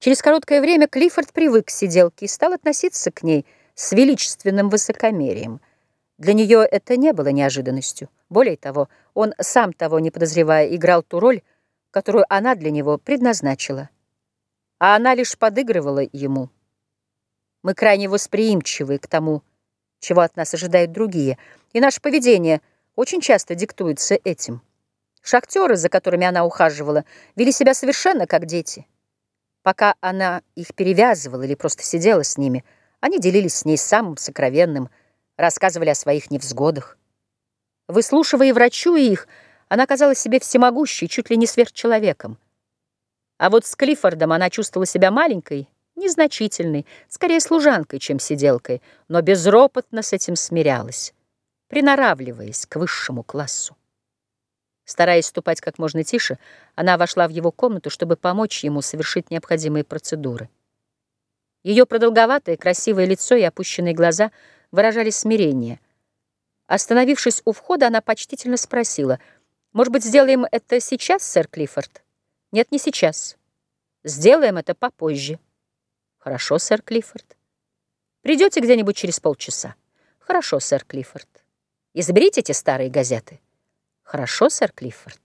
Через короткое время Клиффорд привык к сиделке и стал относиться к ней с величественным высокомерием. Для нее это не было неожиданностью. Более того, он, сам того не подозревая, играл ту роль, которую она для него предназначила. А она лишь подыгрывала ему. Мы крайне восприимчивы к тому, чего от нас ожидают другие, и наше поведение очень часто диктуется этим. Шахтеры, за которыми она ухаживала, вели себя совершенно как дети. Пока она их перевязывала или просто сидела с ними, они делились с ней самым сокровенным, рассказывали о своих невзгодах. Выслушивая и их, она казалась себе всемогущей, чуть ли не сверхчеловеком. А вот с Клиффордом она чувствовала себя маленькой, незначительной, скорее служанкой, чем сиделкой, но безропотно с этим смирялась, приноравливаясь к высшему классу. Стараясь ступать как можно тише, она вошла в его комнату, чтобы помочь ему совершить необходимые процедуры. Ее продолговатое, красивое лицо и опущенные глаза выражали смирение. Остановившись у входа, она почтительно спросила, «Может быть, сделаем это сейчас, сэр Клиффорд?» «Нет, не сейчас. Сделаем это попозже». «Хорошо, сэр Клиффорд». «Придете где-нибудь через полчаса?» «Хорошо, сэр Клиффорд». «И заберите эти старые газеты». «Хорошо, сэр Клиффорд».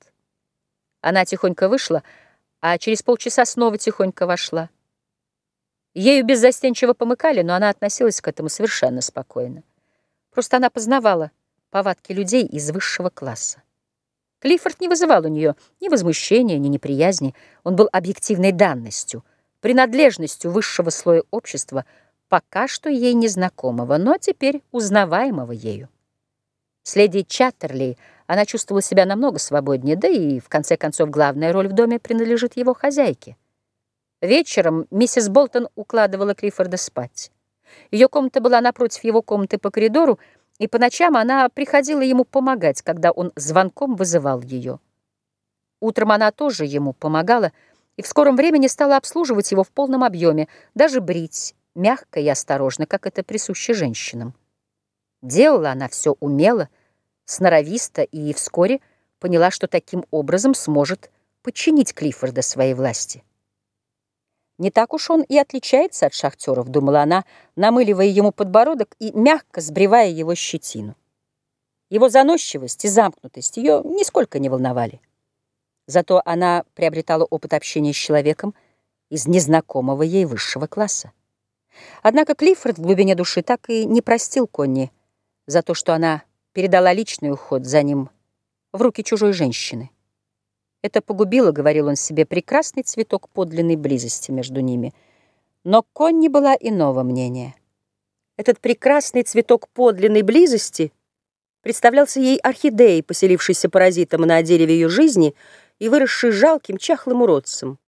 Она тихонько вышла, а через полчаса снова тихонько вошла. Ею беззастенчиво помыкали, но она относилась к этому совершенно спокойно. Просто она познавала повадки людей из высшего класса. Клиффорд не вызывал у нее ни возмущения, ни неприязни. Он был объективной данностью, принадлежностью высшего слоя общества, пока что ей незнакомого, но теперь узнаваемого ею. С леди Чаттерли она чувствовала себя намного свободнее, да и, в конце концов, главная роль в доме принадлежит его хозяйке. Вечером миссис Болтон укладывала Клиффорда спать. Ее комната была напротив его комнаты по коридору, и по ночам она приходила ему помогать, когда он звонком вызывал ее. Утром она тоже ему помогала, и в скором времени стала обслуживать его в полном объеме, даже брить, мягко и осторожно, как это присуще женщинам. Делала она все умело, сноровисто и вскоре поняла, что таким образом сможет подчинить Клиффорда своей власти. Не так уж он и отличается от шахтеров, думала она, намыливая ему подбородок и мягко сбривая его щетину. Его заносчивость и замкнутость ее нисколько не волновали. Зато она приобретала опыт общения с человеком из незнакомого ей высшего класса. Однако Клиффорд в глубине души так и не простил Конни за то, что она передала личный уход за ним в руки чужой женщины. Это погубило, говорил он себе, прекрасный цветок подлинной близости между ними. Но Конни была иного мнения. Этот прекрасный цветок подлинной близости представлялся ей орхидеей, поселившейся паразитом на дереве ее жизни и выросшей жалким чахлым уродцем.